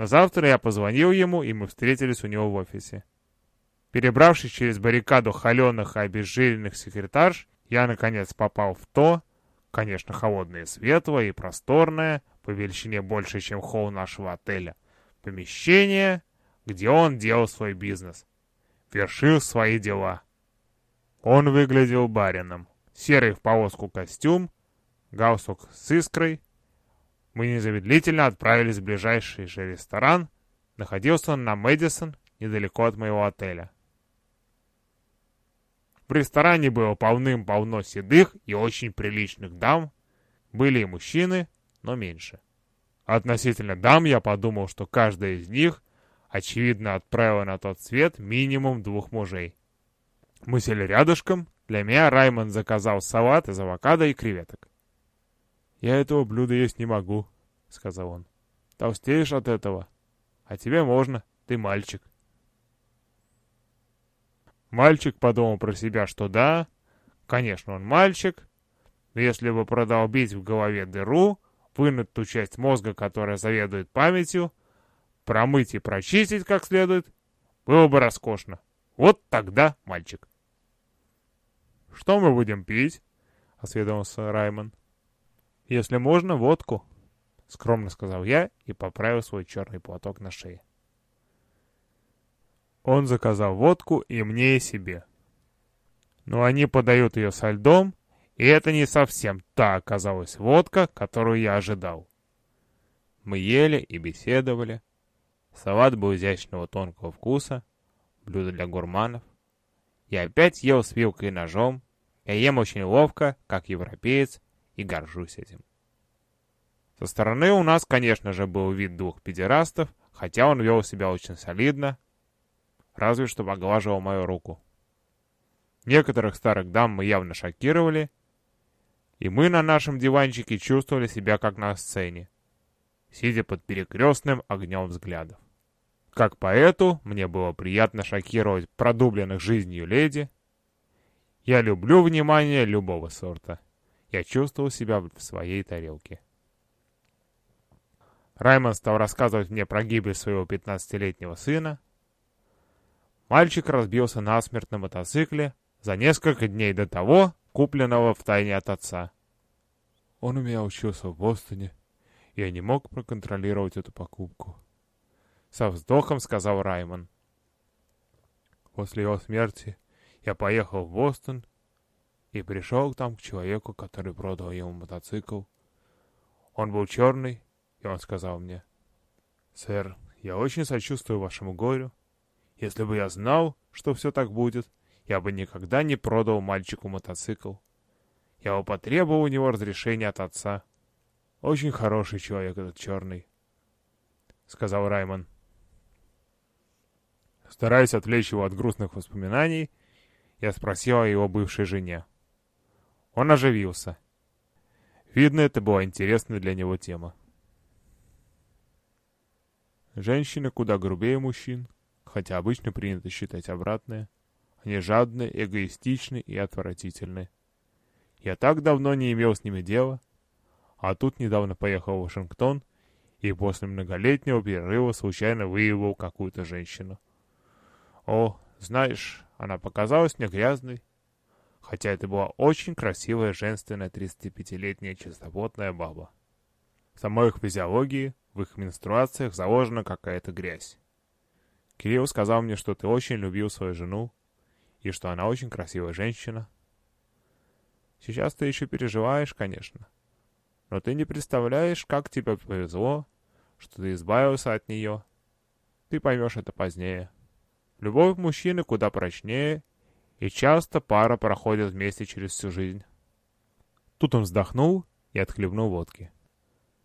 На завтра я позвонил ему, и мы встретились у него в офисе. Перебравшись через баррикаду холеных и обезжиренных секретарш, я, наконец, попал в то, конечно, холодное и светлое, и просторное, по величине больше, чем холл нашего отеля, помещение, где он делал свой бизнес, вершил свои дела. Он выглядел барином. Серый в полоску костюм, галстук с искрой. Мы незамедлительно отправились в ближайший же ресторан. Находился он на Мэдисон, недалеко от моего отеля. В ресторане было полным-полно седых и очень приличных дам. Были и мужчины, но меньше. Относительно дам я подумал, что каждая из них, очевидно, отправила на тот свет минимум двух мужей. Мы сели рядышком. Для меня Раймонд заказал салат из авокадо и креветок. «Я этого блюда есть не могу», — сказал он. «Толстеешь от этого. А тебе можно, ты мальчик». Мальчик подумал про себя, что да, конечно, он мальчик, но если бы продолбить в голове дыру, вынуть ту часть мозга, которая заведует памятью, промыть и прочистить как следует, было бы роскошно. Вот тогда мальчик. «Что мы будем пить?» — осведомился Раймон. «Если можно, водку», — скромно сказал я и поправил свой черный платок на шее. Он заказал водку и мне, и себе. Но они подают ее со льдом, и это не совсем та оказалась водка, которую я ожидал. Мы ели и беседовали. Салат был изящного тонкого вкуса, блюдо для гурманов. Я опять ел с вилкой и ножом. Я ем очень ловко, как европеец, и горжусь этим. Со стороны у нас, конечно же, был вид двух педерастов, хотя он вел себя очень солидно, разве что поглаживал мою руку. Некоторых старых дам мы явно шокировали, и мы на нашем диванчике чувствовали себя как на сцене, сидя под перекрестным огнем взглядов. Как поэту, мне было приятно шокировать продубленных жизнью леди. Я люблю внимание любого сорта. Я чувствовал себя в своей тарелке. Раймон стал рассказывать мне про гибель своего 15-летнего сына, Мальчик разбился насмерть на мотоцикле за несколько дней до того, купленного в тайне от отца. Он у меня учился в Бостоне. Я не мог проконтролировать эту покупку. Со вздохом сказал Раймон. После его смерти я поехал в Бостон и пришел там к человеку, который продал ему мотоцикл. Он был черный, и он сказал мне, «Сэр, я очень сочувствую вашему горю. Если бы я знал, что все так будет, я бы никогда не продал мальчику мотоцикл. Я бы потребовал у него разрешения от отца. Очень хороший человек этот черный, — сказал Раймон. Стараясь отвлечь его от грустных воспоминаний, я спросил о его бывшей жене. Он оживился. Видно, это была интересная для него тема. Женщины куда грубее мужчин, хотя обычно принято считать обратное. Они жадны, эгоистичны и отвратительны. Я так давно не имел с ними дела, а тут недавно поехал в Вашингтон и после многолетнего перерыва случайно выявил какую-то женщину. О, знаешь, она показалась мне грязной, хотя это была очень красивая женственная 35-летняя чистоплотная баба. В самой их физиологии, в их менструациях заложена какая-то грязь. Кирилл сказал мне, что ты очень любил свою жену, и что она очень красивая женщина. Сейчас ты еще переживаешь, конечно. Но ты не представляешь, как тебе повезло, что ты избавился от нее. Ты поймешь это позднее. Любовь мужчины куда прочнее, и часто пара проходит вместе через всю жизнь. Тут он вздохнул и отхлебнул водки.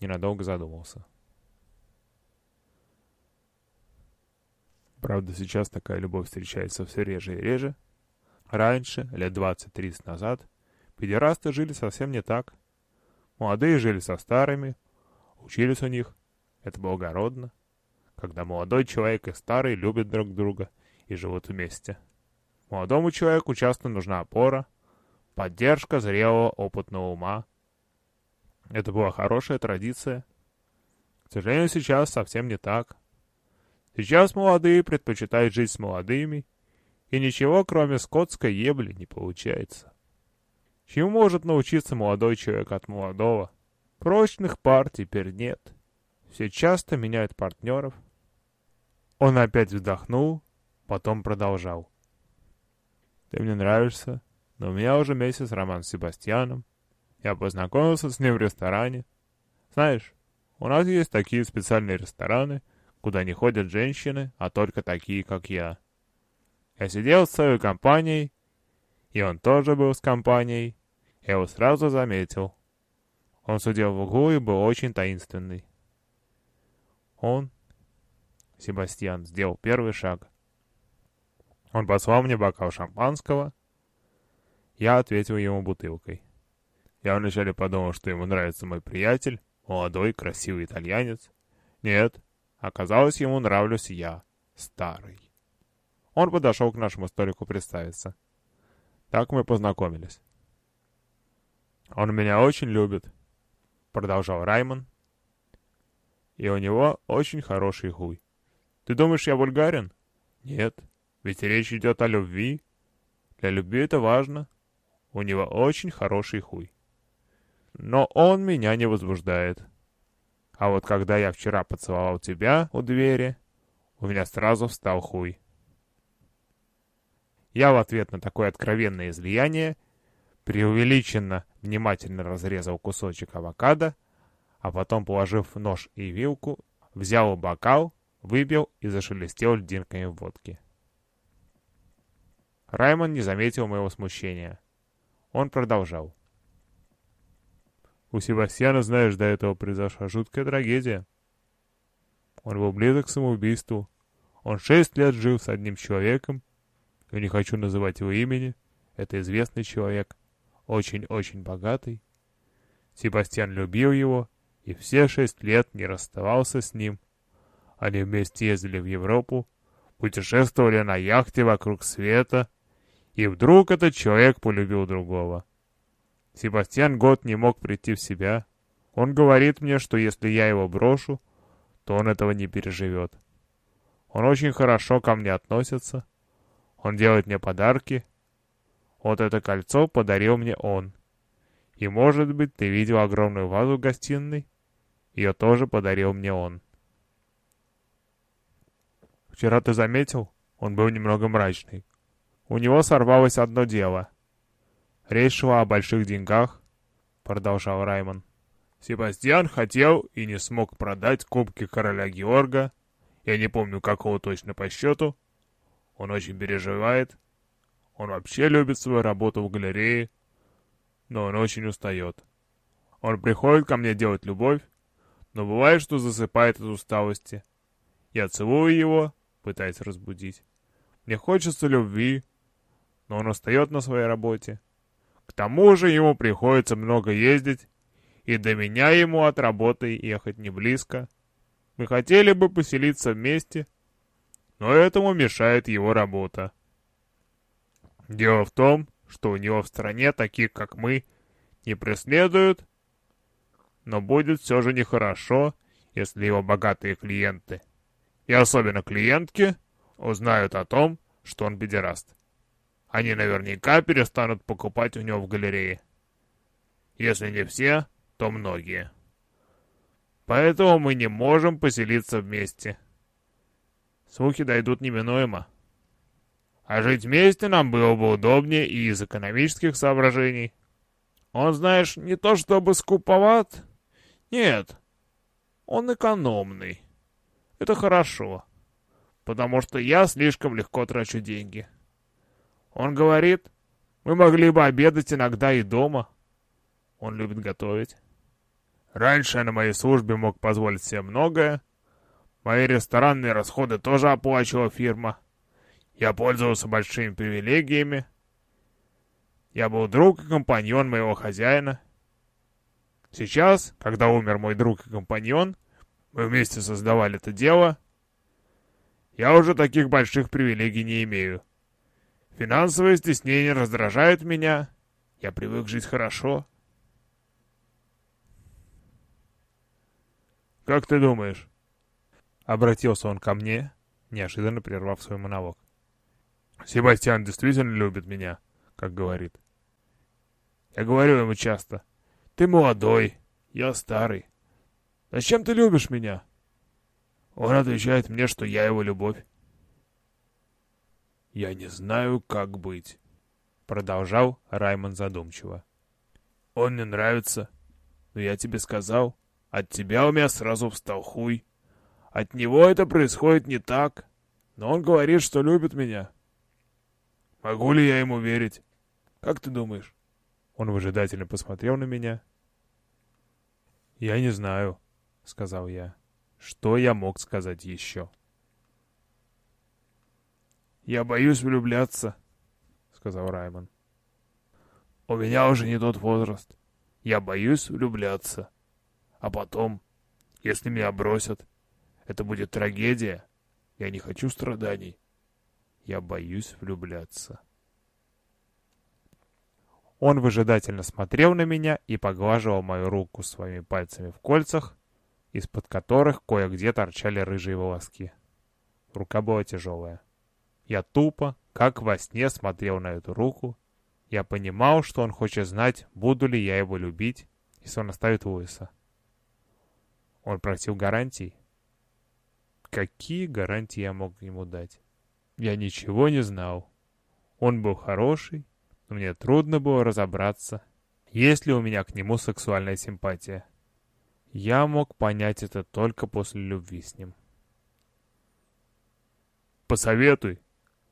Ненадолго задумался. Правда, сейчас такая любовь встречается все реже и реже. Раньше, лет 20-30 назад, педерасты жили совсем не так. Молодые жили со старыми, учились у них. Это благородно, когда молодой человек и старый любят друг друга и живут вместе. Молодому человеку часто нужна опора, поддержка зрелого опытного ума. Это была хорошая традиция. К сожалению, сейчас совсем не так. Сейчас молодые предпочитают жить с молодыми, и ничего, кроме скотской ебли, не получается. Чему может научиться молодой человек от молодого? Прочных пар теперь нет. Все часто меняют партнеров. Он опять вздохнул, потом продолжал. Ты мне нравишься, но у меня уже месяц роман с Себастьяном. Я познакомился с ним в ресторане. Знаешь, у нас есть такие специальные рестораны, куда не ходят женщины, а только такие, как я. Я сидел с своей компанией, и он тоже был с компанией. Я его сразу заметил. Он сидел в углу и был очень таинственный. Он, Себастьян, сделал первый шаг. Он послал мне бокал шампанского. Я ответил ему бутылкой. Я вначале подумал, что ему нравится мой приятель, молодой, красивый итальянец. Нет, оказалось, ему нравлюсь я, старый. Он подошел к нашему столику представиться. Так мы познакомились. «Он меня очень любит», — продолжал Раймон. «И у него очень хороший хуй. Ты думаешь, я вульгарен? Нет, ведь речь идет о любви. Для любви это важно. У него очень хороший хуй. Но он меня не возбуждает. А вот когда я вчера поцеловал тебя у двери, у меня сразу встал хуй. Я в ответ на такое откровенное излияние преувеличенно внимательно разрезал кусочек авокадо, а потом, положив нож и вилку, взял бокал, выбил и зашелестел льдинками водки. Раймон не заметил моего смущения. Он продолжал. У Себастьяна, знаешь, до этого произошла жуткая трагедия. Он был близок к самоубийству. Он шесть лет жил с одним человеком. Я не хочу называть его имени. Это известный человек очень-очень богатый. Себастьян любил его и все шесть лет не расставался с ним. Они вместе ездили в Европу, путешествовали на яхте вокруг света, и вдруг этот человек полюбил другого. Себастьян год не мог прийти в себя. Он говорит мне, что если я его брошу, то он этого не переживет. Он очень хорошо ко мне относится. Он делает мне подарки, вот это кольцо подарил мне он. И, может быть, ты видел огромную вазу в гостиной? Ее тоже подарил мне он. Вчера ты заметил? Он был немного мрачный. У него сорвалось одно дело. Речь шла о больших деньгах, продолжал Раймон. Себастьян хотел и не смог продать кубки короля Георга. Я не помню, какого точно по счету. Он очень переживает. Он вообще любит свою работу в галерее, но он очень устает. Он приходит ко мне делать любовь, но бывает, что засыпает от усталости. Я целую его, пытаясь разбудить. Мне хочется любви, но он устает на своей работе. К тому же ему приходится много ездить, и до меня ему от работы ехать не близко. Мы хотели бы поселиться вместе, но этому мешает его работа. Дело в том, что у него в стране таких, как мы, не преследуют, но будет все же нехорошо, если его богатые клиенты, и особенно клиентки, узнают о том, что он педераст. Они наверняка перестанут покупать у него в галерее. Если не все, то многие. Поэтому мы не можем поселиться вместе. Слухи дойдут неминуемо. А жить вместе нам было бы удобнее и из экономических соображений. Он, знаешь, не то чтобы скуповат. Нет, он экономный. Это хорошо, потому что я слишком легко трачу деньги. Он говорит, мы могли бы обедать иногда и дома. Он любит готовить. Раньше я на моей службе мог позволить себе многое. Мои ресторанные расходы тоже оплачивала фирма. Я пользовался большими привилегиями. Я был друг и компаньон моего хозяина. Сейчас, когда умер мой друг и компаньон, мы вместе создавали это дело, я уже таких больших привилегий не имею. Финансовые стеснения раздражают меня. Я привык жить хорошо. Как ты думаешь?» Обратился он ко мне, неожиданно прервав свой монолог. «Себастьян действительно любит меня, как говорит. Я говорю ему часто, ты молодой, я старый. Зачем ты любишь меня?» Он отвечает мне, что я его любовь. «Я не знаю, как быть», — продолжал Раймон задумчиво. «Он мне нравится, но я тебе сказал, от тебя у меня сразу встал хуй. От него это происходит не так, но он говорит, что любит меня. Могу ли я ему верить? Как ты думаешь?» Он выжидательно посмотрел на меня. «Я не знаю», — сказал я. «Что я мог сказать еще?» «Я боюсь влюбляться», — сказал Раймон. «У меня уже не тот возраст. Я боюсь влюбляться. А потом, если меня бросят, это будет трагедия. Я не хочу страданий. Я боюсь влюбляться». Он выжидательно смотрел на меня и поглаживал мою руку своими пальцами в кольцах, из-под которых кое-где торчали рыжие волоски. Рука была тяжелая. Я тупо, как во сне, смотрел на эту руку. Я понимал, что он хочет знать, буду ли я его любить, если он оставит Луиса. Он просил гарантий. Какие гарантии я мог ему дать? Я ничего не знал. Он был хороший, но мне трудно было разобраться, есть ли у меня к нему сексуальная симпатия. Я мог понять это только после любви с ним. «Посоветуй,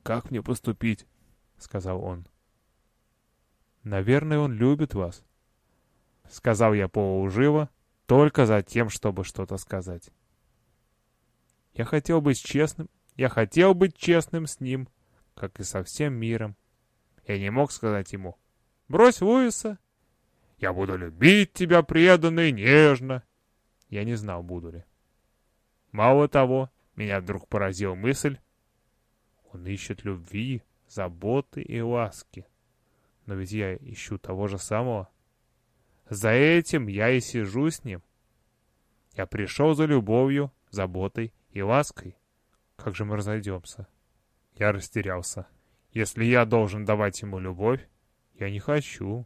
как мне поступить?» — сказал он. «Наверное, он любит вас», — сказал я полуулживо, только за тем, чтобы что-то сказать. Я хотел быть честным, я хотел быть честным с ним, как и со всем миром. Я не мог сказать ему «Брось Луиса! Я буду любить тебя преданно и нежно!» Я не знал, буду ли. Мало того, меня вдруг поразила мысль Он ищет любви, заботы и ласки. Но ведь я ищу того же самого. За этим я и сижу с ним. Я пришел за любовью, заботой и лаской. Как же мы разойдемся? Я растерялся. Если я должен давать ему любовь, я не хочу.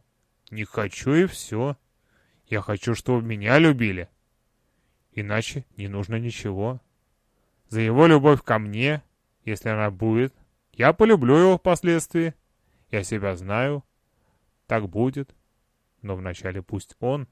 Не хочу и все. Я хочу, чтобы меня любили. Иначе не нужно ничего. За его любовь ко мне, если она будет, я полюблю его впоследствии. Я себя знаю. Так будет. Но вначале пусть он